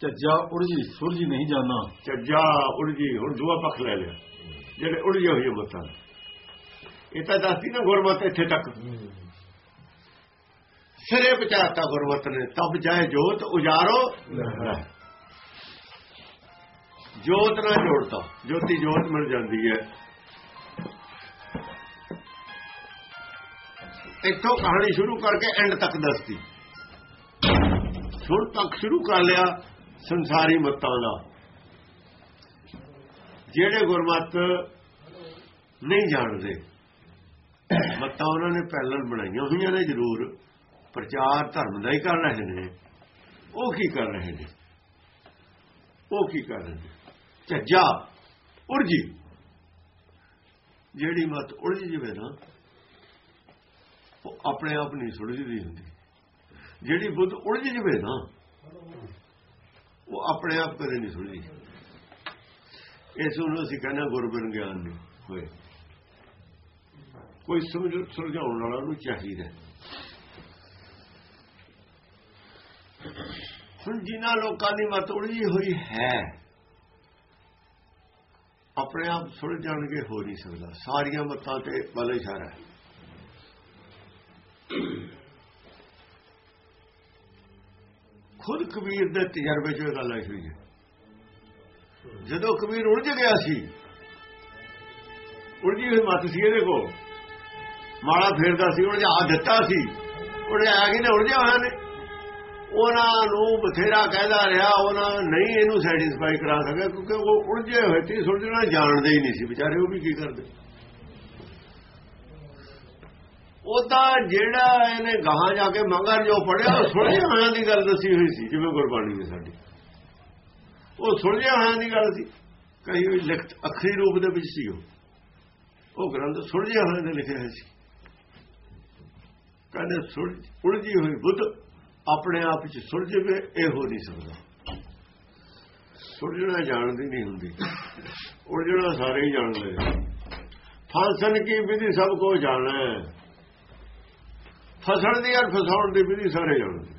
ਚੱਜਾ ਉਰਜੀ ਸੁਰਜੀ ਨਹੀਂ ਜਾਣਾ। ਚੱਜਾ ਉੜਜੀ, ਹੁਣ ਦੂਆ ਪੱਖ ਲੈ ਲਿਆ। ਜਿਹੜੇ ਉੜ ਗਏ ਹੋਏ ਮਤਾਂ ਇਹ ਤਾਂ ਦੱਸਦੀ ਨਾ ਗੁਰਮਤ ਇੱਥੇ ਤੱਕ। ਸਿਰੇ ਪਚਾਤਾ ਗੁਰਮਤ ਨੇ, ਤਬ ਜਾਏ ਜੋਤ, ਉਜਾਰੋ। ਜੋਤ ਨਾਲ ਜੋੜਤਾ, ਜੋਤੀ ਜੋਤ ਮਿਲ ਜਾਂਦੀ ਹੈ। ਇੱਥੋਂ ਕਹਾਣੀ ਸ਼ੁਰੂ ਕਰਕੇ ਐਂਡ ਤੱਕ ਦੱਸਦੀ ਸ਼ੁਰੂ ਤੱਕ ਸ਼ੁਰੂ ਕਰ ਲਿਆ। ਸੰਸਾਰੀ ਮਤਾਂ ਦਾ। ਜਿਹੜੇ ਗੁਰਮਤ ਨਹੀਂ ਜਾਣਦੇ, ਮਤਾਂ ਉਹਨਾਂ ਨੇ ਪਹਿਲਾਂ ਬਣਾਈਆਂ ਹੋਈਆਂ ਨੇ ਜ਼ਰੂਰ। ਪ੍ਰਚਾਰ ਧਰਮ ਦਾ ਹੀ ਕਰ ਰਹੇ ਨੇ। ਉਹ ਕੀ ਕਰ ਰਹੇ ਨੇ? ਉਹ ਕੀ ਕਰ ਰਹੇ ਨੇ? ਝੱਜਾ ਉਰਜੀ ਜਿਹੜੀ ਮਤ ਉਲਝ ਜਵੇ ਨਾ, ਉਹ ਆਪਣੇ ਆਪ ਨਹੀਂ ਸੁਲਝਦੀ ਹੁੰਦੀ। ਜਿਹੜੀ ਬੁੱਧ ਉਲਝ ਜਵੇ ਨਾ ਉਹ ਆਪਣੇ ਆਪ ਕਦੇ ਨਹੀਂ ਸੁਲਝਦੀ ਇਸ ਨੂੰ ਅਸੀਂ ਕਹਿੰਦੇ ਹਾਂ ਗੁਰਬਿਨ ਗਿਆਨ ਨਹੀਂ ਹੋਏ। ਕੋਈ ਸਮਝ, ਸੁਲਝਾਉਣ ਵਾਲਾ ਨੂੰ ਚਾਹੀਦਾ ਹੁਣ ਜਿਨ੍ਹਾਂ ਲੋਕਾਂ ਦੀ ਮਤ ਉਲਝੀ ਹੋਈ ਹੈ, ਆਪਣੇ ਆਪ ਸੁਲਝਣਗੇ ਹੋ ਨਹੀਂ ਸਕਦਾ। ਸਾਰੀਆਂ ਮਤਾਂ ਤੇ ਬਲ ਇਸ਼ਾਰਾ ਹੈ। ਖੁਦ ਕਬੀਰ ਦੇ ਤਜਰਬੇ 'ਚ ਇਹ ਗੱਲ ਆਈ ਹੋਈ ਹੈ। ਜਦੋਂ ਕਬੀਰ ਉਲਝ ਗਿਆ ਸੀ, ਉਲਝੀ ਹੋਈ ਮੱਤ ਸੀ ਇਹਦੇ ਕੋਲ। ਮਾਲਾ ਫੇਰਦਾ ਸੀ ਉਲਝਾ ਦਿੱਤਾ ਸੀ। ਉਲਝਾਇਆ ਕਿ ਨੇ ਉਲਝਿਆ ਹੋਇਆ ਨੇ। ਉਹਨਾਂ ਨੂੰ ਬਥੇਰਾ ਕਹਿਦਾ ਰਿਹਾ, ਉਹਨਾਂ ਨਹੀਂ ਇਹਨੂੰ ਸੈਟੀਸਫਾਈ ਕਰਾ ਸਕਿਆ, ਕਿਉਂਕਿ ਉਹ ਉਲਝੇ ਹੋਏ ਸੀ, ਸੁਲਝਣਾ ਜਾਣਦੇ ਹੀ ਨਹੀਂ ਸੀ। ਵਿਚਾਰੇ ਉਹ ਵੀ ਕੀ ਕਰਦੇ? ਉਹਦਾ ਜਿਹੜਾ ਇਹਨੇ ਗਾਹਾਂ ਜਾ ਕੇ ਮੰਗਰ ਜੋ ਪੜਿਆ ਉਹ ਸੁਲਝੇ ਹੋਇਆਂ ਦੀ ਗੱਲ ਦੱਸੀ ਹੋਈ ਸੀ, ਜਿਵੇਂ ਗੁਰਬਾਣੀ ਨੇ ਸਾਡੀ। ਉਹ ਸੁਲਝੇ ਹੋਇਆਂ ਦੀ ਗੱਲ ਸੀ। ਕਈ ਹੋਈ ਲਿਖਤ ਅਖਰੀ ਰੂਪ ਦੇ ਵਿੱਚ ਸੀ ਉਹ। ਉਹ ਗ੍ਰੰਥ ਸੁਲਝੇ ਹੋਇਆਂ ਦੇ ਲਿਖੇ ਹੋਏ ਸੀ। ਕਹਿੰਦੇ ਸੁਲਝ ਉਲਝੀ ਹੋਈ ਬੁੱਧ ਆਪਣੇ ਆਪ ਵਿੱਚ ਸੁਲਝੇ ਇਹ ਹੋ ਨਹੀਂ ਸਕਦਾ। ਸੁਲਝਣਾ ਜਾਣਦੀ ਨਹੀਂ ਹੁੰਦੀ। ਉਲਝਣਾ ਸਾਰੇ ਹੀ ਜਾਣਦੇ ਫਾਂਸਨ ਕੀ ਵਿਧੀ ਸਭ ਕੋ ਜਾਣਾ। ਫਸਣ ਦੀ ਔਰ ਫਸਾਉਣ ਦੀ ਵਿਧੀ ਸਾਰੇ ਜਾਣਦੇ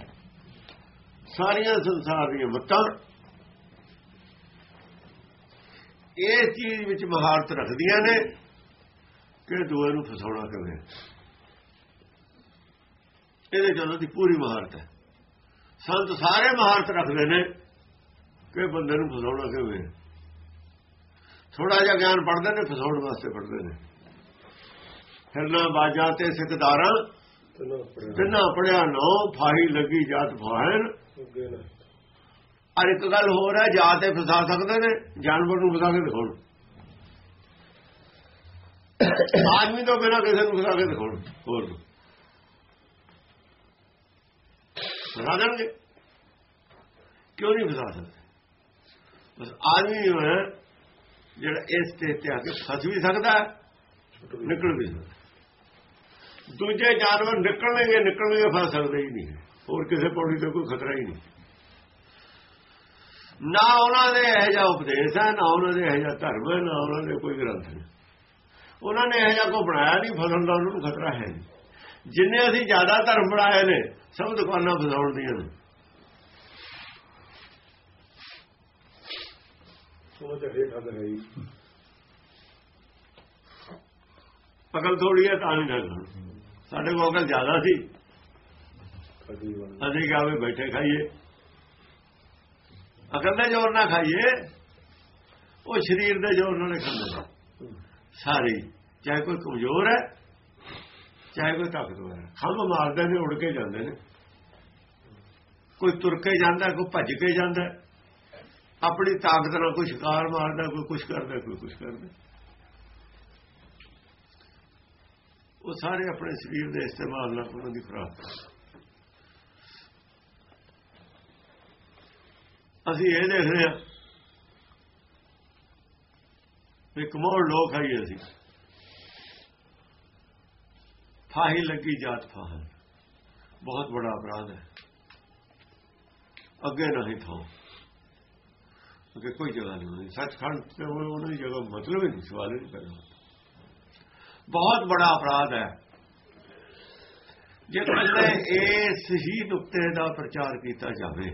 ਸਾਰੀਆਂ ਸੰਸਾਰ ਦੀਆਂ ਮੱਤਾਂ ਇਹ ਚੀਜ਼ ਵਿੱਚ ਮਹਾਰਤ ਰੱਖਦੀਆਂ ਨੇ ਕਿ ਦੂਏ ਨੂੰ ਫਸਾਉਣਾ ਕਿਵੇਂ? ਇਹਦੇ ਚ ਦੀ ਪੂਰੀ ਮਹਾਰਤ ਹੈ। ਸੰਤ ਸਾਰੇ ਮਹਾਰਤ ਰੱਖਦੇ ਨੇ ਕਿ ਬੰਦੇ ਨੂੰ ਫਸਾਉਣਾ ਕਿਵੇਂ? ਥੋੜਾ ਜਿਹਾ ਗਿਆਨ ਪੜਦੇ ਨੇ, ਫਸਾਉਣ ਵਾਸਤੇ ਪੜਦੇ ਨੇ। ਫਿਰਨਾ ਬਾਜਾਂ ਤੇ ਸਿੱਖਦਾਰਾਂ ਤਿੰਨਾ ਪੜਿਆ ਨੋ ਫਾਹੀ ਲੱਗੀ ਜਾਤ ਫਾਹਨ ਅਰ ਇੱਕ ਗੱਲ ਹੋਰ ਹੈ ਜਾਤ ਤੇ ਫਸਾ ਸਕਦੇ ਨੇ ਜਾਨਵਰ ਨੂੰ ਫਸਾ ਕੇ ਦਿਖਾਉਣ। ਆਦਮੀ ਤੋਂ ਬਿਨਾਂ ਕਿਸੇ ਨੂੰ ਫਸਾ ਕੇ ਦਿਖਾਉਣ ਹੋਰ ਫਸਾ ਦੇਣਗੇ। ਕਿਉਂ ਨਹੀਂ ਫਸਾ ਸਕਦੇ? ਬਸ ਆਦਮੀ ਹੈ ਜਿਹੜਾ ਇਸ ਤੇ ਤੇ ਆ ਕੇ ਫਸ ਵੀ ਸਕਦਾ ਨਿਕਲ ਵੀ ਸਕਦਾ ਦੂਜੇ ਜਾਨਵਰ ਨਿਕਲਣਗੇ ਨਿਕਲਣਗੇ ਫਸ ਸਕਦੇ ਹੀ ਨਹੀਂ। ਹੋਰ ਕਿਸੇ ਪੌੜੀ ਤੇ ਕੋਈ ਖਤਰਾ ਹੀ ਨਹੀਂ। ਨਾ ਉਹਨਾਂ ਦੇ ਇਹ ਜਿਹਾ ਉਪਦੇਸ਼ ਹੈ ਨਾ ਉਹਨਾਂ ਦੇ ਇਹ ਜਿਹਾ ਧਰਮ ਹੈ ਨਾ ਉਹਨਾਂ ਦੇ ਕੋਈ ਗ੍ਰੰਥ ਹੈ। ਉਹਨਾਂ ਨੇ ਇਹ ਜਿਹਾ ਕੋ ਬਣਾਇਆ ਨਹੀਂ ਫਸਣ ਦਾ ਉਹਨਾਂ ਨੂੰ ਖਤਰਾ ਹੈ ਜਿੰਨੇ ਅਸੀਂ ਜ਼ਿਆਦਾ ਧਰਮ ਬਣਾਏ ਨੇ ਸਭ ਦੁਕਾਨਾਂ ਫਸਾਉਣ ਦੀਆਂ ਨੇ। ਸੋਚ ਅਕਲ ਥੋੜੀ ਹੈ ਤਾਂ ਨਹੀਂ ਠੱਗ ਸਾਡੇ ਕੋਲ ਅਕਲ ਜ਼ਿਆਦਾ ਸੀ। ਅਸੀਂ ਕਿਹਾ ਵੀ ਬੈਠੇ ਖਾਈਏ। ਅਕਲ ਦੇ ਜ਼ੋਰ ਨਾਲ ਖਾਈਏ। ਉਹ ਸਰੀਰ ਦੇ ਜ਼ੋਰ ਨਾਲ ਖਾਂਦੇ। ਸਾਰੇ ਚਾਹੇ ਕੋਈ ਕਮਜ਼ੋਰ ਹੈ ਚਾਹੇ ਕੋਈ ਤਾਕਤਵਰ ਹੈ। ਖੰਭ ਮਾਰਦੇ ਨੇ ਉੜ ਕੇ ਜਾਂਦੇ ਨੇ। ਕੋਈ ਤੁਰ ਕੇ ਜਾਂਦਾ ਕੋਈ ਭੱਜ ਕੇ ਜਾਂਦਾ। ਆਪਣੀ ਤਾਕਤ ਨਾਲ ਕੋਈ ਸ਼ਿਕਾਰ ਮਾਰਦਾ ਕੋਈ ਕੁਝ ਕਰਦਾ ਕੋਈ ਕੁਝ ਕਰਦਾ। ਉਹ ਸਾਰੇ ਆਪਣੇ ਸਰੀਰ ਦੇ ਇਸਤੇਮਾਲ ਨਾਲ ਉਹਨਾਂ ਦੀ ਖੁਰਾਕ ਅਸੀਂ ਇਹ ਦੇਖ ਰਹੇ ਹਾਂ ਵੀ ਕਮੋੜ ਲੋਕ ਆਈਏ ਅਸੀਂ। ਫਾਹੀ ਲੱਗੀ ਜਾਤ ਫਾਹਨ ਬਹੁਤ ਬੜਾ ਅਪਰਾਧ ਹੈ। ਅੱਗੇ ਨਹੀਂ ਥਾ। ਅੱਗੇ ਕੋਈ ਜਗ੍ਹਾ ਨਹੀਂ ਹੋਣੀ ਸੱਚਖੰਡ ਤੇ ਉਹਨਾਂ ਦੀ ਜਗ੍ਹਾ ਮਤਲਬ ਹੀ ਨਹੀਂ ਸਵਾਲ ਹੀ ਨਹੀਂ ਕਰਨਾ ਬਹੁਤ ਬੜਾ ਅਪਰਾਧ ਹੈ। ਜੇ ਕੱਲੇ ਇਸ ਹੀ ਨੁਕਤੇ ਦਾ ਪ੍ਰਚਾਰ ਕੀਤਾ ਜਾਵੇ,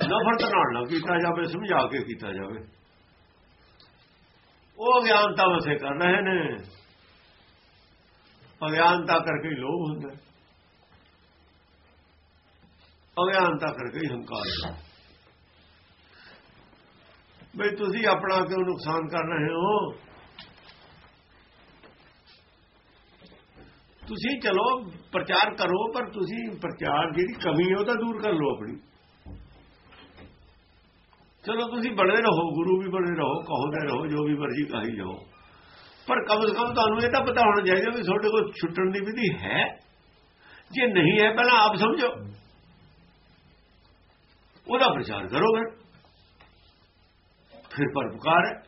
ਨਫ਼ਰਤ ਨਾਲ ਨਾ ਕੀਤਾ ਜਾਵੇ, ਸਮਝਾ ਕੇ ਕੀਤਾ ਜਾਵੇ, ਉਹ ਅਗਿਆਨਤਾ ਵਸੇ ਕਰ ਰਹੇ ਨੇ। ਅਗਿਆਨਤਾ ਕਰਕੇ ਹੀ ਲੋਭ ਹੁੰਦਾ। ਅਗਿਆਨਤਾ ਕਰਕੇ ਹੀ ਹੰਕਾਰ ਹੁੰਦਾ। ਹੈ। ਬਈ ਤੁਸੀਂ ਆਪਣਾ ਕਿਉਂ ਨੁਕਸਾਨ ਕਰ ਰਹੇ ਹੋ? ਤੁਸੀਂ ਚਲੋ, ਪ੍ਰਚਾਰ ਕਰੋ, ਪਰ ਤੁਸੀਂ ਪ੍ਰਚਾਰ ਜਿਹੜੀ ਕਮੀ ਹੈ ਉਹ ਤਾਂ ਦੂਰ ਕਰ ਲਓ ਆਪਣੀ। ਚਲੋ, ਤੁਸੀਂ ਬਣੇ ਰਹੋ, ਗੁਰੂ ਵੀ ਬਣੇ ਰਹੋ ਕਹੋਦੇ ਰਹੋ, ਜੋ ਵੀ ਮਰਜ਼ੀ ਕਹੀ ਜਾਓ। ਪਰ ਕਮ ਸੇ ਕਮ ਤੁਹਾਨੂੰ ਇਹ ਤਾਂ ਪਤਾ ਹੋਣਾ ਚਾਹੀਦਾ ਵੀ ਤੁਹਾਡੇ ਕੋਲ ਛੁੱਟਣ ਦੀ ਵਿਧੀ ਹੈ। ਜੇ ਨਹੀਂ ਹੈ, ਪਹਿਲਾਂ ਆਪ ਸਮਝੋ। ਉਹਦਾ ਪ੍ਰਚਾਰ ਕਰੋਗੇ। ਫਿਰ ਪਰਪਕਾਰ ਹੈ।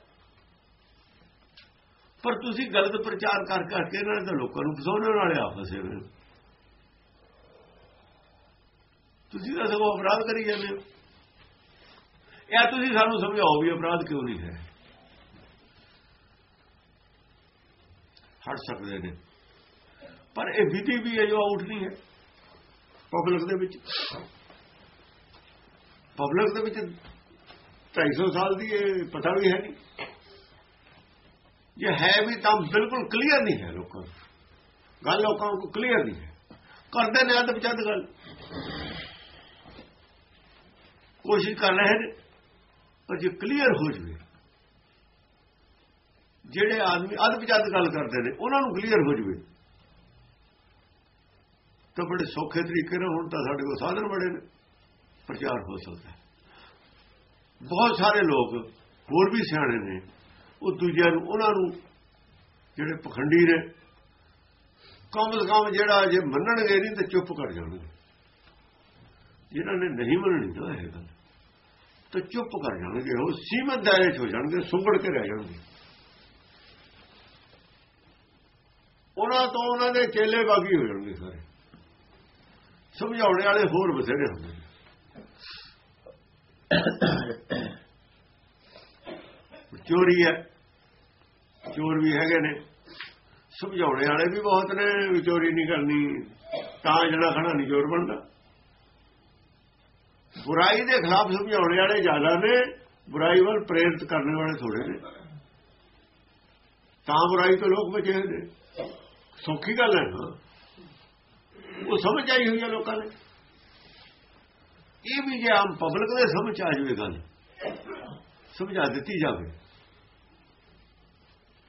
ਪਰ ਤੁਸੀਂ ਗਲਤ ਪ੍ਰਚਾਰ ਕਰ ਕਰਕੇ ਇਹਨਾਂ ਨੇ ਤਾਂ ਲੋਕਾਂ ਨੂੰ ਫਸਾਉਣ ਵਾਲੇ ਆ ਫਸੇ ਤੁਸੀਂ ਤਾਂ ਸਗੋਂ ਅਪਰਾਧ ਕਰੀ ਜਾਂਦੇ ਹੋ। ਇਹ ਤੁਸੀਂ ਸਾਨੂੰ ਸਮਝਾਓ ਵੀ ਅਪਰਾਧ ਕਿਉਂ ਨਹੀਂ ਹੈ। ਹਟ ਸਕਦੇ ਨੇ। ਪਰ ਇਹ ਵਿਧੀ ਵੀ ਹੈ ਜੋ ਆਊਟ ਨਹੀਂ ਹੈ। ਪਬਲਿਕ ਦੇ ਵਿੱਚ। ਪਬਲਿਕ ਦੇ ਵਿੱਚ 250 ਸਾਲ ਦੀ ਇਹ ਪਤਾ ਵੀ ਹੈ ਨਹੀਂ। ਜੇ ਹੈ ਵੀ ਤਾਂ ਬਿਲਕੁਲ ਕਲੀਅਰ ਨਹੀਂ ਹੈ ਲੋਕਾਂ ਨੂੰ। ਗੱਲ ਲੋਕਾਂ ਨੂੰ ਕਲੀਅਰ ਨਹੀਂ ਹੈ। ਕਰਦੇ ਨੇ ਅੱਧ ਪਚੱਧ ਗੱਲ। ਕੋਸ਼ਿਸ਼ ਕਰ ਰਹੇ ਨੇ, ਪਰ ਜੇ ਕਲੀਅਰ ਹੋ ਜਵੇ, ਜਿਹੜੇ ਆਦਮੀ ਅੱਧ ਪਚੱਧ ਗੱਲ ਕਰਦੇ ਨੇ, ਉਹਨਾਂ ਨੂੰ ਕਲੀਅਰ ਹੋ ਜਵੇ, ਤਾਂ ਬੜੇ ਸੌਖੇ ਤਰੀਕੇ ਨਾਲ ਹੁਣ ਤਾਂ ਸਾਡੇ ਕੋਲ ਸਾਧਨ ਬੜੇ ਨੇ। ਪ੍ਰਚਾਰ ਹੋ ਸਕਦਾ ਹੈ। ਬਹੁਤ ਸਾਰੇ ਲੋਕ ਹੋਰ ਵੀ ਸਿਆਣੇ ਨੇ। ਉਹ ਦੂਜਿਆਂ ਨੂੰ, ਉਹਨਾਂ ਨੂੰ ਜਿਹੜੇ ਪਖੰਡੀ ਨੇ, ਕਮ ਸੇ ਕਮ ਜਿਹੜਾ ਜੇ ਮੰਨਣਗੇ ਨਹੀਂ ਤਾਂ ਚੁੱਪ ਕਰ ਜਾਣਗੇ। ਜਿਨ੍ਹਾਂ ਨੇ ਨਹੀਂ ਮੰਨਣੀ ਨਾ ਇਹ ਗੱਲ। ਤਾਂ ਚੁੱਪ ਕਰ ਜਾਣਗੇ, ਉਹ ਸੀਮਤ ਦਾਇਰੇ 'ਚ ਹੋ ਜਾਣਗੇ, ਸੁੰਗੜ ਕੇ ਰਹਿ ਜਾਣਗੇ। ਉਹਨਾਂ ਤੋਂ ਉਹਨਾਂ ਦੇ ਚੇਲੇ ਬਾਗੀ ਹੋ ਜਾਣਗੇ ਸਾਰੇ। ਸਮਝਾਉਣੇ ਵਾਲੇ ਹੋਰ ਬਥੇਰੇ ਹੁੰਦੇ ਚੋਰੀ ਹੈ। ਚੋਰ ਵੀ ਹੈਗੇ ਨੇ। ਸਮਝਾਉਣੇ ਵਾਲੇ ਵੀ ਬਹੁਤ ਨੇ, ਵੀ ਚੋਰੀ ਨਹੀਂ ਕਰਨੀ, ਤਾਂ ਜਿਹੜਾ ਖੜਾ ਨਹੀਂ ਚੋਰ ਬਣਦਾ। ਬੁਰਾਈ ਦੇ ਖਿਲਾਫ ਸਮਝਾਉਣੇ ਵਾਲੇ ਜ਼ਿਆਦਾ ਨੇ, ਬੁਰਾਈ ਵੱਲ ਪ੍ਰੇਰਿਤ ਕਰਨ ਵਾਲੇ ਥੋੜੇ ਨੇ। ਤਾਂ ਬੁਰਾਈ ਤੋਂ ਲੋਕ ਬਚੇ ਹੋਏ ਨੇ। ਸੌਖੀ ਗੱਲ ਹੈ। ਉਹ ਸਮਝ ਆਈ ਹੋਈ ਹੈ ਲੋਕਾਂ ਨੇ। ਇਹ ਵੀ ਜੇ ਆਮ ਪਬਲਿਕ ਦੇ ਸਮਝ ਆ ਜਾਵੇ ਗੱਲ, ਸਮਝਾ ਦਿੱਤੀ ਜਾਵੇ।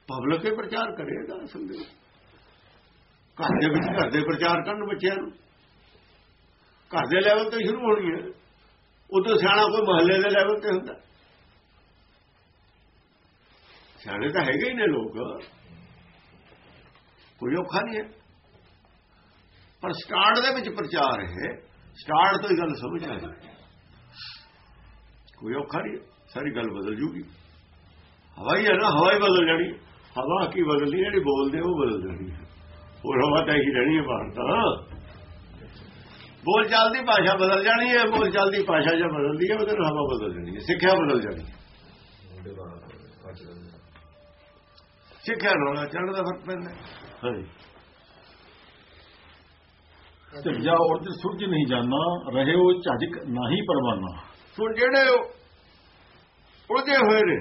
ਪਬਲਿਕ ਹੀ ਪ੍ਰਚਾਰ ਕਰੇਗਾ ਅਸਲ ਘਰ ਦੇ ਵਿੱਚ ਘਰ ਦੇ ਪ੍ਰਚਾਰ ਕਰਨ ਬੱਚਿਆਂ ਨੂੰ। ਘਰ ਦੇ ਲੈਵਲ ਤੋਂ ਸ਼ੁਰੂ ਹੋਣੀ ਹੈ। ਉਦੋਂ ਸਿਆਣਾ ਕੋਈ ਮਹੱਲੇ ਦੇ ਲੈਵਲ ਤੇ ਹੁੰਦਾ। ਸਿਆਣੇ ਤਾਂ ਹੈਗੇ ਹੀ ਨੇ ਲੋਕ। ਕੋਈ ਔਖਾ ਨਹੀਂ ਹੈ। ਪਰ ਸਟਾਰਟ ਦੇ ਵਿੱਚ ਪ੍ਰਚਾਰ ਹੈ। ਸਟਾਰਟ ਤੋਂ ਹੀ ਗੱਲ ਸਮਝ ਆ ਜਾਏ ਕੋਈ ਔਖਾ ਨਹੀਂ, ਸਾਰੀ ਗੱਲ ਬਦਲ ਜੂਗੀ। ਹਵਾ ਹੀ ਹੈ ਨਾ, ਹਵਾ ਹੀ ਬਦਲ ਜਾਣੀ। ਹਵਾ ਕੀ ਬਦਲਣੀ ਜਿਹੜੀ ਬੋਲਦੇ ਉਹ ਬਦਲ ਜਾਣੀ ਹੋਰ ਹਵਾ ਤਾਂ ਹੀ ਰਹਿਣੀ ਹੈ ਬਾਹਰ ਤਾਂ। ਬੋਲ ਚਾਲ ਦੀ ਭਾਸ਼ਾ ਬਦਲ ਜਾਣੀ ਹੈ, ਬੋਲ ਚਾਲ ਦੀ ਭਾਸ਼ਾ ਜੇ ਬਦਲਦੀ ਹੈ, ਉਹਦੇ ਨਾਲ ਹਵਾ ਬਦਲ ਜਾਣੀ ਹੈ। ਸਿੱਖਿਆ ਬਦਲ ਜਾਣੀ ਸਿੱਖਿਆ ਨਾਲ ਚੜ੍ਹਨ ਦਾ ਫ਼ਰਕ ਪੈਂਦਾ ਹਾਂਜੀ। ਝੰਜਾ ਔਰ ਤੇ ਸੁਰਜ ਨਹੀਂ ਜਾਣਾ ਰਹੇ ਉਹ ਝਜਕ ਨਹੀਂ ਪਰਵਾਨਾ। ਹੁਣ ਜਿਹੜੇ ਉਲਝੇ ਹੋਏ ਨੇ,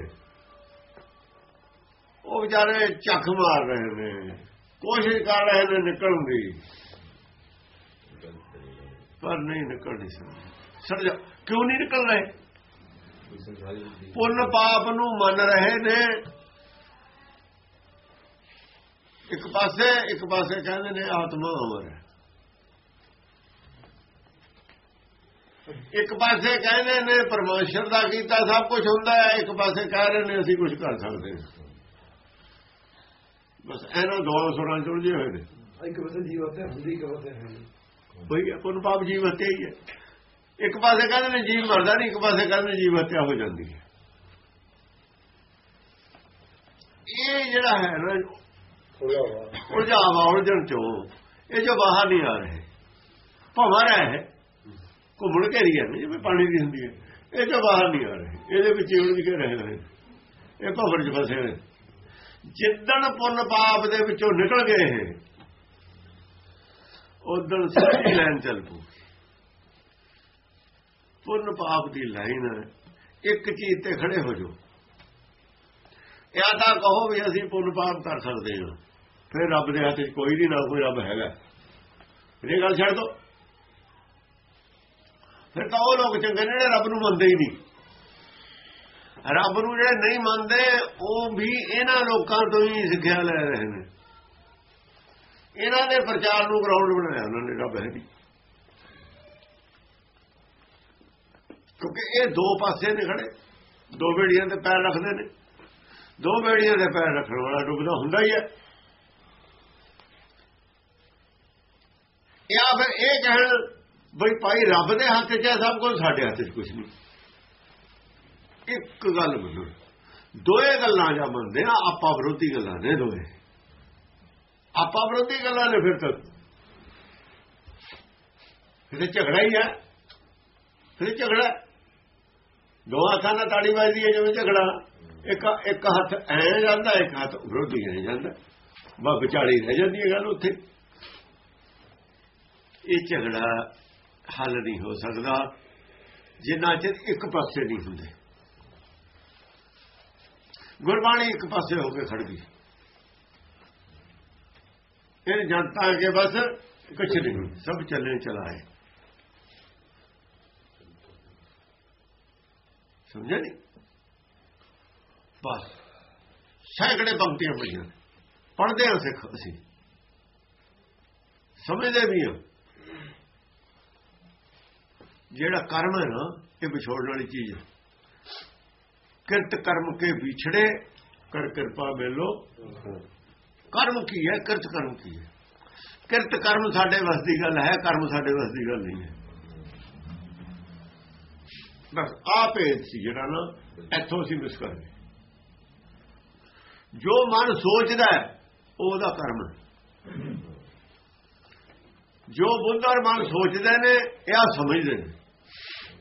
ਉਹ ਵਿਚਾਰੇ ਝੱਖ ਮਾਰ ਰਹੇ ਨੇ, ਕੋਸ਼ਿਸ਼ ਕਰ ਰਹੇ ਨੇ ਨਿਕਲਣ ਦੀ। ਪਰ ਨਹੀਂ ਨਿਕਲ ਨਹੀਂ ਸਕਦੇ। ਸਮਝੋ, ਕਿਉਂ ਨਹੀਂ ਨਿਕਲ ਰਹੇ? ਪੁੰਨ ਪਾਪ ਨੂੰ ਮੰਨ ਰਹੇ ਨੇ। ਇੱਕ ਪਾਸੇ ਇੱਕ ਪਾਸੇ ਕਹਿੰਦੇ ਨੇ ਆਤਮਾ ਅਮਰ ਹੈ। ਇੱਕ ਪਾਸੇ ਕਹਿੰਦੇ ਨੇ ਪਰਮੇਸ਼ਰ ਦਾ ਕੀਤਾ ਸਭ ਕੁਝ ਹੁੰਦਾ ਹੈ ਇੱਕ ਪਾਸੇ ਕਹਿ ਰਹੇ ਨੇ ਅਸੀਂ ਕੁਝ ਕਰ ਸਕਦੇ ਹਾਂ। ਬਸ ਇਹਨਾਂ ਦੋ ਸੁਰਾਂ ਚ ਉਲਝੇ ਹੋਏ ਨੇ। ਇੱਕ ਵਸੇ ਜੀਵਤ ਹੈ ਹੁੰਦੀ ਇੱਕ ਵਸੇ ਹੈ ਨਹੀਂ। ਬਈ ਪੁੰਨ ਪਾਪ ਜੀਵ ਹੱਤਿਆ ਹੀ ਹੈ। ਇੱਕ ਪਾਸੇ ਕਹਿੰਦੇ ਨੇ ਜੀਵ ਮਰਦਾ ਨਹੀਂ ਇੱਕ ਪਾਸੇ ਕਹਿੰਦੇ ਨੇ ਜੀਵ ਹੱਤਿਆ ਹੋ ਜਾਂਦੀ ਹੈ। ਇਹ ਜਿਹੜਾ ਹੈ ਨਾ ਉਲਝਾਵਾ। ਉਲਝਣ ਚੋਂ ਇਹ ਜੋ ਬਾਹਰ ਨਹੀਂ ਆ ਰਹੇ ਭਵਰ ਹੈ। ਘੁੰਮਣ ਘੇਰੀ ਹੈ ਨਾ ਜਿਵੇਂ ਪਾਣੀ ਦੀ ਹੁੰਦੀ ਹੈ ਇਹ ਜੋ ਬਾਹਰ ਨਹੀਂ ਆ ਰਹੇ। ਇਹਦੇ ਵਿੱਚ ਉਲਝ ਕੇ ਰਹੇ ਨੇ। ਇਹ ਭਵਨ ਚ ਫਸੇ ਨੇ। ਜਿੱਦਣ ਪੁੰਨ ਪਾਪ ਦੇ ਵਿੱਚੋਂ ਨਿਕਲ ਗਏ ਇਹ, ਉਦੋਂ ਸੱਚੀ ਲੈਣ ਚੱਲ ਪੂ ਪੁੰਨ ਪਾਪ ਦੀ ਲਾਈਨ ਇੱਕ ਚੀਜ਼ ਤੇ ਖੜੇ ਹੋ ਜਾਓ। ਇਹ ਤਾਂ ਕਹੋ ਵੀ ਅਸੀਂ ਪੁੰਨ ਪਾਪ ਕਰ ਸਕਦੇ ਹਾਂ। ਫਿਰ ਰੱਬ ਦੇ ਹੱਥ 'ਚ ਕੋਈ ਨਹੀਂ ਨਾ ਕੋਈ ਰੱਬ ਹੈਗਾ। ਇਹ ਗੱਲ ਛੱਡ ਦੋ। ਫਿਰ ਤਾਂ ਉਹ ਲੋਕ ਚੰਗੇ ਨੇ, ਜਿਹੜੇ ਰੱਬ ਨੂੰ ਮੰਨਦੇ ਹੀ ਨਹੀਂ। ਰੱਬ ਨੂੰ ਜਿਹੜੇ ਨਹੀਂ ਮੰਨਦੇ, ਉਹ ਵੀ ਇਹਨਾਂ ਲੋਕਾਂ ਤੋਂ ਹੀ ਸਿੱਖਿਆ ਲੈ ਰਹੇ ਨੇ। ਇਹਨਾਂ ਦੇ ਪ੍ਰਚਾਰ ਨੂੰ ਗਰਾਊਂਡ ਬਣਾਇਆ ਉਹਨਾਂ ਨੇ, ਰੱਬ ਹੈ ਨਹੀਂ। ਕਿਉਂਕਿ ਇਹ ਦੋ ਪਾਸੇ ਨੇ ਖੜੇ। ਦੋ ਬੇੜੀਆਂ ਤੇ ਪੈਰ ਰੱਖਦੇ ਨੇ। ਦੋ ਬੇੜੀਆਂ ਦੇ ਪੈਰ ਰੱਖਣ ਵਾਲਾ ਡੁੱਬਦਾ ਹੁੰਦਾ ਹੀ ਹੈ। ਜਾਂ ਫਿਰ ਇਹ ਕਹਿਣ ਬਈ ਭਾਈ ਰੱਬ ਦੇ ਹੱਥ 'ਚ ਹੈ, ਸਭ ਕੁਝ ਸਾਡੇ ਹੱਥ 'ਚ ਕੁਝ ਨਹੀਂ। ਇੱਕ ਗੱਲ ਮੰਨੋ ਦੋਏ ਗੱਲਾਂ ਜਾਂ ਮੰਨਦੇ ਆ, ਆਪਾ ਵਿਰੋਧੀ ਗੱਲਾਂ ਨੇ ਦੋਏ ਆਪਾ ਵਿਰੋਧੀ ਗੱਲਾਂ ਨੇ ਫਿਰ ਤਾਂ। ਫਿਰ ਝਗੜਾ ਹੀ ਹੈ ਫਿਰ ਝਗੜਾ ਦੋ ਹੱਥਾਂ ਨਾਲ ਤਾੜੀ ਵੱਜਦੀ ਹੈ ਜਿਵੇਂ ਝਗੜਾ। ਇੱਕ ਇੱਕ ਹੱਥ ਐ ਜਾਂਦਾ, ਇੱਕ ਹੱਥ ਵਿਰੋਧੀ ਐ ਜਾਂਦਾ। ਬਾ ਵਿਚਾਲੀ ਰਹਿ ਜਾਂਦੀ ਹੈ ਗੱਲ ਉੱਥੇ। ਇਹ ਝਗੜਾ ਹੱਲ ਨਹੀਂ ਹੋ ਸਕਦਾ, ਜਿੰਨਾ ਚਿਰ ਇੱਕ ਪਾਸੇ ਨਹੀਂ ਹੁੰਦੇ। ਗੁਰਬਾਣੀ ਇੱਕ ਪਾਸੇ ਹੋ ਕੇ ਖੜ ਗਈ। ਇਹ ਜਨਤਾ ਕੇ ਬਸ ਕੁਛ ਨਹੀਂ ਸਭ ਚੱਲੇ ਚਲਾਏ ਸਮਝਿਆ ਨਹੀਂ ਬਸ, ਸੈਂਕੜੇ ਪੰਕਤੀਆਂ ਪਈਆਂ। ਪੜ੍ਹਦੇ ਹਾਂ ਸਿੱਖ ਅਸੀਂ। ਸਮਝਦੇ ਵੀ ਹਾਂ। ਜਿਹੜਾ ਕਰਮ ਹੈ ਨਾ, ਇਹ ਵਿਛੋੜਨ ਵਾਲੀ ਚੀਜ਼ ਹੈ। ਕਿਰਤ ਕਰਮ ਕੇ ਵਿਛੜੇ, ਕਰ ਕਿਰਪਾ ਮੇਲੋ। ਕਰਮ ਕੀ ਹੈ? ਕਿਰਤ ਕਰਮ ਕੀ ਹੈ? ਕਿਰਤ ਕਰਮ ਸਾਡੇ ਵਸ ਦੀ ਗੱਲ ਹੈ, ਕਰਮ ਸਾਡੇ ਵਸ ਦੀ ਗੱਲ ਨਹੀਂ ਹੈ। ਬਸ ਆਪੇ ਸੀ ਜਿਹੜਾ ਨਾ, ਇੱਥੋਂ ਅਸੀਂ ਮਿਸ ਕਰ ਜੋ ਮਨ ਸੋਚਦਾ ਹੈ ਉਹਦਾ ਕਰਮ ਹੈ। ਜੋ ਬੁੱਧ ਔਰ ਮਨ ਸੋਚਦੇ ਨੇ ਇਹ ਸਮਝਦੇ ਨੇ।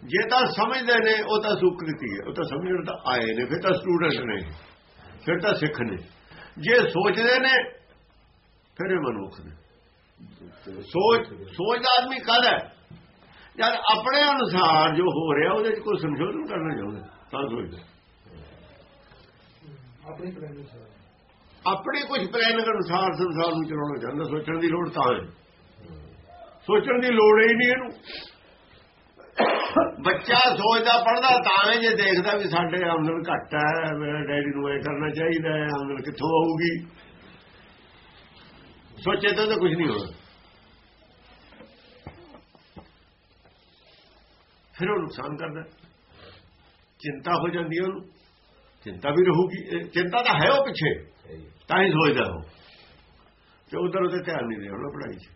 ਜੇ ਤਾਂ ਸਮਝਦੇ ਨੇ ਉਹ ਤਾਂ ਸੁਕ੍ਰਿਤੀ ਹੈ। ਉਹ ਤਾਂ ਸਮਝਣ ਤਾਂ ਆਏ ਨੇ ਫਿਰ ਤਾਂ ਸਟੂਡੈਂਟ ਨੇ ਫਿਰ ਤਾਂ ਸਿੱਖ ਨੇ। ਜੇ ਸੋਚਦੇ ਨੇ ਫਿਰ ਇਹ ਮਨੁੱਖ ਨੇ। ਸੋਚ ਸੋਚਦਾ ਆਦਮੀ ਕਦ ਹੈ? ਜਦ ਆਪਣੇ ਅਨੁਸਾਰ ਜੋ ਹੋ ਰਿਹਾ ਉਹਦੇ ਵਿੱਚ ਕੋਈ ਸੰਸ਼ੋਧਨ ਕਰਨਾ ਚਾਹੁੰਦਾ ਤਾਂ ਸੋਚਦਾ ਆਪਣੀ ਪ੍ਰੇਮ ਸਰ ਆਪਣੇ ਕੁਝ ਪਲਾਨ ਅਨੁਸਾਰ ਸੰਸਾਰ ਨੂੰ ਚਲਾਉਣਾ ਚਾਹੁੰਦਾ ਸੋਚਣ ਦੀ ਲੋੜ ਤਾਂ ਹੈ। ਸੋਚਣ ਦੀ ਲੋੜ ਹੀ ਨਹੀਂ ਇਹਨੂੰ। ਬੱਚਾ ਸੋਚਦਾ ਪੜਦਾ ਤਾਂ ਜੇ ਦੇਖਦਾ ਵੀ ਸਾਡੇ ਆਮਦਨ ਘੱਟ ਹੈ ਮੇਰੇ ਡੈਡੀ ਨੂੰ ਇਹ ਕਰਨਾ ਚਾਹੀਦਾ ਹੈ ਆਮਦਨ ਕਿੱਥੋਂ ਆਊਗੀ? ਸੋਚੇ ਤਾਂ ਕੁਝ ਨਹੀਂ ਹੋਣਾ। ਫਿਰ ਉਹ ਨੁਕਸਾਨ ਕਰਦਾ ਚਿੰਤਾ ਹੋ ਜਾਂਦੀ ਉਹਨੂੰ। ਚਿੰਤਾ ਵੀ ਰਹੂਗੀ। ਚਿੰਤਾ ਤਾਂ ਹੈ ਉਹ ਪਿੱਛੇ। ਤਾਂ ਹੀ ਸੋਚਦਾ ਉਹ। ਤੇ ਉਧਰ ਉਧਰ ਧਿਆਨ ਨਹੀਂ ਦੇਣਾ ਪੜਾਈ 'ਚ।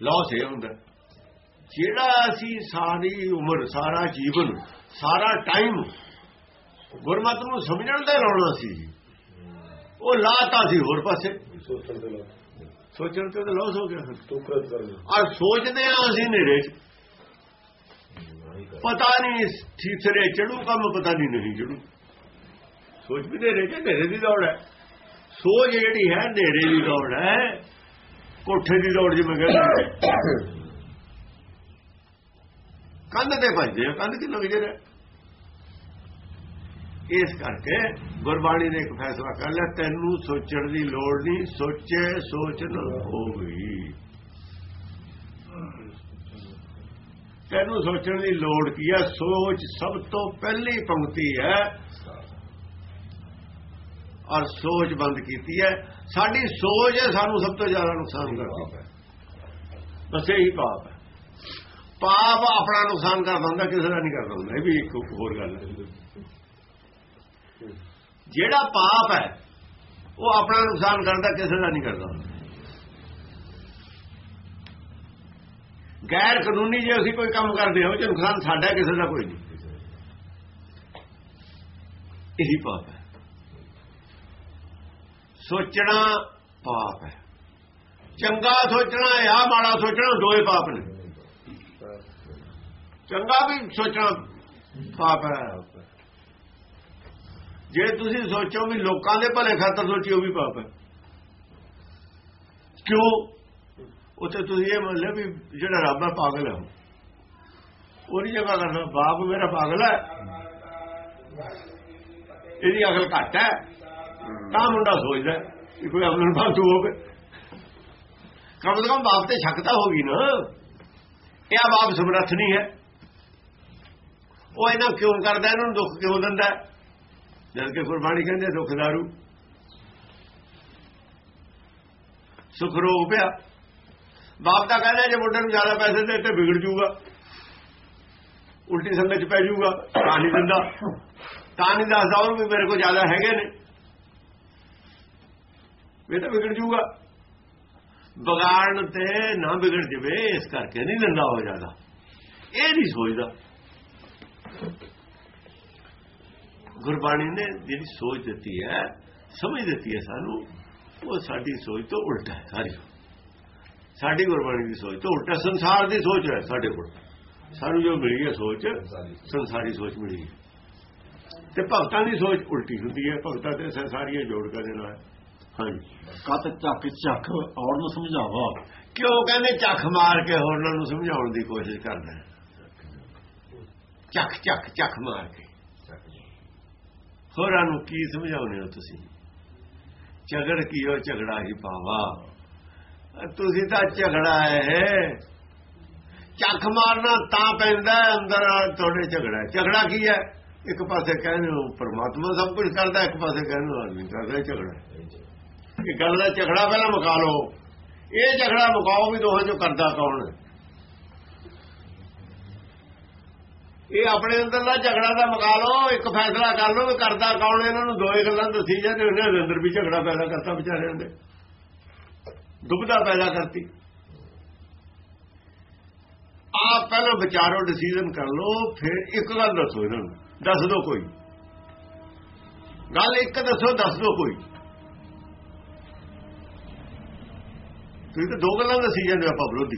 ਲਾਸ ਇਹ ਹੁੰਦਾ। ਜਿਹੜਾ ਅਸੀਂ ਸਾਰੀ ਉਮਰ ਸਾਰਾ ਜੀਵਨ ਸਾਰਾ ਟਾਈਮ ਗੁਰਮਤ ਨੂੰ ਸਮਝਣ ਦਾ ਲਾਉਣਾ ਸੀ ਉਹ ਲਾਤਾ ਸੀ ਹੋਰ ਪਾਸੇ। ਸੋਚਣ ਤੇ ਤਾਂ ਲਾਸ ਹੋ ਗਿਆ ਟੁਕਰਤ ਕਰਨਾ ਔਰ ਸੋਚਦੇ ਆ ਅਸੀਂ ਨੇਰੇ 'ਚ। ਪਤਾ ਨਹੀਂ ਠੀਸਰੇ ਚੜੂ ਕੰਮ ਪਤਾ ਨਹੀਂ ਨਹੀਂ ਚੜੂ। ਸੋਚ ਵੀ ਨੇਰੇ 'ਚ ਨੇਰੇ ਦੀ ਦੌੜ ਹੈ। ਸੋਚ ਜਿਹੜੀ ਹੈ ਨੇਰੇ ਦੀ ਦੌੜ ਹੈ। ਕੋਠੇ ਦੀ ਦੌੜ ਜਿਵੇਂ ਕਹਿੰਦੇ ਕੰਧ ਤੇ ਭਜਦੇ ਆ, ਕੰਧ ਕਿੰਨਾ ਵਿਜੇ ਰਿਹਾ ਇਸ ਕਰਕੇ ਗੁਰਬਾਣੀ ਨੇ ਇੱਕ ਫੈਸਲਾ ਕਰ ਲਿਆ, ਤੈਨੂੰ ਸੋਚਣ ਦੀ ਲੋੜ ਨਹੀਂ, ਸੋਚੇ, ਸੋਚ ਨਾ ਹੋਈ ਤੈਨੂੰ ਸੋਚਣ ਦੀ ਲੋੜ ਕੀ ਹੈ ਸੋਚ ਸਭ ਤੋਂ ਪਹਿਲੀ ਪੰਕਤੀ ਹੈ ਔਰ ਸੋਚ ਬੰਦ ਕੀਤੀ ਹੈ। ਸਾਡੀ ਸੋਚ ਹੈ ਸਾਨੂੰ ਸਭ ਤੋਂ ਜ਼ਿਆਦਾ ਨੁਕਸਾਨ ਕਰਦੀ ਹੈ। ਬਸ ਇਹੀ ਪਾਪ ਹੈ। ਪਾਪ ਆਪਣਾ ਨੁਕਸਾਨ ਕਰਦਾ ਹੁੰਦਾ ਕਿਸੇ ਦਾ ਨਹੀਂ ਕਰਦਾ ਹੁੰਦਾ ਇਹ ਵੀ ਇੱਕ ਹੋਰ ਗੱਲ ਹੈ। ਜਿਹੜਾ ਪਾਪ ਹੈ ਉਹ ਆਪਣਾ ਨੁਕਸਾਨ ਕਰਦਾ ਕਿਸੇ ਦਾ ਨਹੀਂ ਕਰਦਾ। ਗੈਰ ਕਾਨੂੰਨੀ ਜੇ ਅਸੀਂ ਕੋਈ ਕੰਮ ਕਰਦੇ ਹਾਂ ਉਹ ਚ ਨੁਕਸਾਨ ਸਾਡਾ ਕਿਸੇ ਦਾ ਕੋਈ ਨਹੀਂ। ਇਹੀ ਪਾਪ ਹੈ। ਸੋਚਣਾ ਪਾਪ ਹੈ। ਚੰਗਾ ਸੋਚਣਾ ਜਾਂ ਮਾੜਾ ਸੋਚਣਾ, ਦੋਏ ਪਾਪ ਨੇ। ਚੰਗਾ ਵੀ ਸੋਚਣਾ ਪਾਪ ਹੈ। ਜੇ ਤੁਸੀਂ ਸੋਚੋ ਵੀ ਲੋਕਾਂ ਦੇ ਭਲੇ ਖਾਤਰ ਸੋਚੀ, ਉਹ ਵੀ ਪਾਪ ਹੈ। ਕਿਉਂ? ਉੱਥੇ ਤੁਸੀਂ ਇਹ ਮੰਨ ਲਿਆ ਵੀ ਜਿਹੜਾ ਰੱਬ ਹੈ, ਪਾਗਲ ਹੈ ਉਹਦੀ ਜਗ੍ਹਾ ਕਰਨਾ ਬਾਪ, ਮੇਰਾ ਪਾਗਲ ਹੈ। ਇਹਦੀ ਅਕਲ ਘੱਟ ਹੈ। ਤਾਂ ਮੁੰਡਾ ਸੋਚਦਾ ਕਿ ਕੋਈ ਅਮਲਨ ਫਾਲਤੂ ਹੋਵੇ। ਕਮ ਤੋਂ ਕਮ ਬਾਪ ਤੇ ਸ਼ੱਕ ਤਾਂ ਹੋਗੀ ਨਾ। ਇਹ ਆ ਬਾਪ ਸਮਰੱਥ ਨਹੀਂ ਹੈ। ਉਹ ਇਹਨਾਂ ਕਿਉਂ ਕਰਦਾ, ਇਹਨਾਂ ਨੂੰ ਦੁੱਖ ਕਿਉਂ ਦਿੰਦਾ? ਹੈ? ਜਦ ਕਿ ਗੁਰਬਾਣੀ ਕਹਿੰਦੇ ਦੁੱਖ ਦਾਰੂ। ਸੁਖ ਰੋਗ ਪਿਆ। ਬਾਪ ਦਾ ਕਹਿੰਦਾ, ਜੇ ਮੁੰਡੇ ਨੂੰ ਜ਼ਿਆਦਾ ਪੈਸੇ ਦੇ ਤੇ ਵਿਗੜ ਜੂਗਾ ਉਲਟੀ ਸੰਗਤ ਚ ਪੈ ਜੂਗਾ ਤਾਂ ਨਹੀਂ ਦਿੰਦਾ। ਤਾਂ ਨਹੀਂ ਦੱਸਦਾ ਉਹ ਵੀ ਮੇਰੇ ਕੋਲ ਜ਼ਿਆਦਾ ਹੈਗੇ ਨੇ। ਇਹ ਤਾਂ ਵਿਗੜ ਜੂਗਾ ਬਗਾੜਨ ਤੇ ਨਾ ਵਿਗੜ ਜਵੇ, ਇਸ ਕਰਕੇ ਨਹੀਂ ਦਿੰਦਾ ਹੋ ਜ਼ਿਆਦਾ ਇਹ ਨਹੀਂ ਸੋਚਦਾ। ਗੁਰਬਾਣੀ ਨੇ ਜਿਹੜੀ ਸੋਚ ਦਿੱਤੀ ਹੈ, ਸਮਝ ਦਿੱਤੀ ਹੈ ਸਾਨੂੰ, ਉਹ ਸਾਡੀ ਸੋਚ ਤੋਂ ਉਲਟਾ ਹੈ ਸਾਰੀ। ਸਾਡੀ ਗੁਰਬਾਣੀ ਦੀ ਸੋਚ ਤੋਂ ਉਲਟਾ, ਸੰਸਾਰ ਦੀ ਸੋਚ ਹੈ ਸਾਡੇ ਕੋਲ। ਸਾਨੂੰ ਜੋ ਮਿਲੀ ਹੈ ਸੋਚ, ਸੰਸਾਰੀ ਸੋਚ ਮਿਲੀ ਹੈ। ਤੇ ਭਗਤਾਂ ਦੀ ਸੋਚ ਉਲਟੀ ਹੁੰਦੀ ਹੈ। ਭਗਤਾਂ ਤੇ ਸੰਸਾਰੀਆਂ ਜੋੜ ਕੇ ਦੇਣਾ ਹੈ ਕਤ ਚੱਕ ਚੱਕ ਔਰ ਨੂੰ ਸਮਝਾਵਾ ਕਿਉਂ ਕਹਿੰਦੇ ਚੱਖ ਮਾਰ ਕੇ ਹੋਰਨਾਂ ਨੂੰ ਸਮਝਾਉਣ ਦੀ ਕੋਸ਼ਿਸ਼ ਕਰਦਾ? ਹੈ ਚੱਖ ਚੱਖ ਚੱਖ ਮਾਰ ਕੇ। ਹੋਰਾਂ ਨੂੰ ਕੀ ਸਮਝਾਉਨੇ ਹੋ ਤੁਸੀਂ? ਝਗੜ ਕੀਓ ਝਗੜਾ ਹੀ ਪਾਵਾ। ਤੁਸੀਂ ਤਾਂ ਝਗੜਾ ਹੈ। ਚੱਖ ਮਾਰਨਾ ਤਾਂ ਪੈਂਦਾ ਅੰਦਰ ਤੁਹਾਡੇ ਝਗੜਾ ਝਗੜਾ ਕੀ ਹੈ? ਇੱਕ ਪਾਸੇ ਕਹਿੰਦੇ ਹੋ, ਪਰਮਾਤਮਾ ਸਭ ਕੁਝ ਕਰਦਾ, ਇੱਕ ਪਾਸੇ ਕਹਿੰਦੇ ਹੋ, ਆਦਮੀ ਕਰਦਾ ਝਗੜਾ ਇਹ ਗੱਲ ਦਾ ਝਗੜਾ ਪਹਿਲਾਂ ਮੁਕਾ ਲਓ। ਇਹ ਝਗੜਾ ਮੁਕਾਓ ਵੀ ਦੋਹਾਂ ਚੋਂ ਕਰਦਾ ਕੌਣ? ਇਹ ਆਪਣੇ ਅੰਦਰ ਦਾ ਝਗੜਾ ਦਾ ਮੁਕਾ ਲਓ, ਇੱਕ ਫੈਸਲਾ ਕਰ ਲਓ ਵੀ ਕਰਦਾ ਕੌਣ ਇਹਨਾਂ ਨੂੰ ਦੋਏ ਗੱਲਾਂ ਦੱਸੀ ਜਾਂਦੇ ਉਹਨਾਂ ਦੇ ਅੰਦਰ ਵੀ ਝਗੜਾ ਪੈਦਾ ਕਰਤਾ ਵਿਚਾਰਿਆਂ ਦੇ ਦੁਬਦਾ ਪੈਦਾ ਕਰਤੀ। ਆਪ ਪਹਿਲਾਂ ਵਿਚਾਰੋ ਡਿਸੀਜਨ ਕਰ ਲਓ, ਫਿਰ ਇੱਕ ਗੱਲ ਦੱਸੋ ਇਹਨਾਂ ਨੂੰ। ਦੱਸ ਦਿਓ ਕੋਈ। ਗੱਲ ਇੱਕ ਦੱਸੋ, ਦੱਸ ਦਿਓ ਕੋਈ। ਤੁਸੀਂ ਤਾਂ ਦੋ ਗੱਲਾਂ ਦੱਸੀ ਜਾਂਦੇ ਹੋ ਆਪਾਂ ਵਿਰੋਧੀ।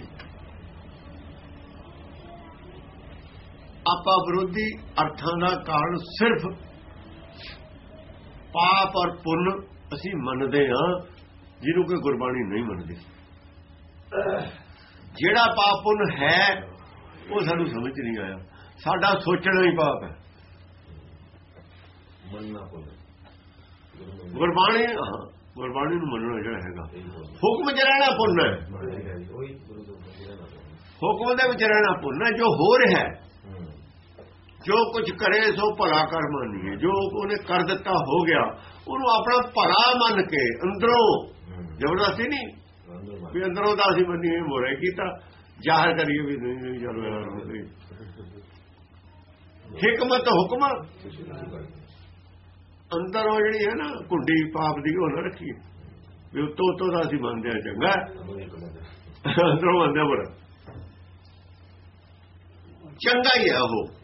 ਆਪਾਂ ਵਿਰੋਧੀ ਅਰਥਾਂ ਦਾ ਕਾਰਨ ਸਿਰਫ ਪਾਪ ਔਰ ਪੁੰਨ ਅਸੀਂ ਮੰਨਦੇ ਹਾਂ ਜਿਹਨੂੰ ਕੋਈ ਗੁਰਬਾਣੀ ਨਹੀਂ ਮੰਨਦੀ। ਜਿਹੜਾ ਪਾਪ ਪੁੰਨ ਹੈ ਉਹ ਸਾਨੂੰ ਸਮਝ ਨਹੀਂ ਆਇਆ। ਸਾਡਾ ਸੋਚਣਾ ਹੀ ਪਾਪ ਹੈ। ਮੰਨਣਾ ਕੋਲ ਗੁਰਬਾਣੀ ਹਾਂ, ਗੁਰਬਾਣੀ ਨੂੰ ਮੰਨਣਾ ਜਿਹੜਾ ਹੈਗਾ। ਹੁਕਮ ਚ ਰਹਿਣਾ ਪੁੰਨ ਹੁਕਮ ਦੇ ਵਿੱਚ ਰਹਿਣਾ ਪੁੰਨ ਜੋ ਹੋ ਰਿਹਾ ਜੋ ਕੁਝ ਕਰੇ ਸੋ ਭਲਾ ਕਰ ਮੰਨੀਏ। ਜੋ ਉਹਨੇ ਕਰ ਦਿੱਤਾ ਹੋ ਗਿਆ। ਉਹਨੂੰ ਆਪਣਾ ਭਲਾ ਮੰਨ ਕੇ ਅੰਦਰੋਂ ਜ਼ਬਰਦਸਤੀ ਨਹੀਂ ਵੀ ਅੰਦਰੋਂ ਤਾਂ ਅਸੀਂ ਮੰਨੀਏ ਮੋਰੇ ਕੀਤਾ। ਜ਼ਾਹਰ ਕਰੀਏ ਵੀ ਨਹੀਂ ਚਲੋ ਯਾਰ। ਹਕਮਤ ਹੁਕਮ। ਅੰਦਰੋਂ ਜਿਹੜੀ ਹੈ ਨਾ ਕੁੰਡੀ ਪਾਪ ਦੀ ਉਹ ਨਾ ਰੱਖੀਏ ਵੀ ਉਤੋਂ ਉਤੋਂ ਦਾ ਅਸੀਂ ਮੰਨਦੇ ਆ ਚੰਗਾ। ਅੰਦਰੋਂ ਮੰਨਦੇ ਆ ਬੁਰਾ ਚੰਗਾ ਹੀ ਆ ਉਹ।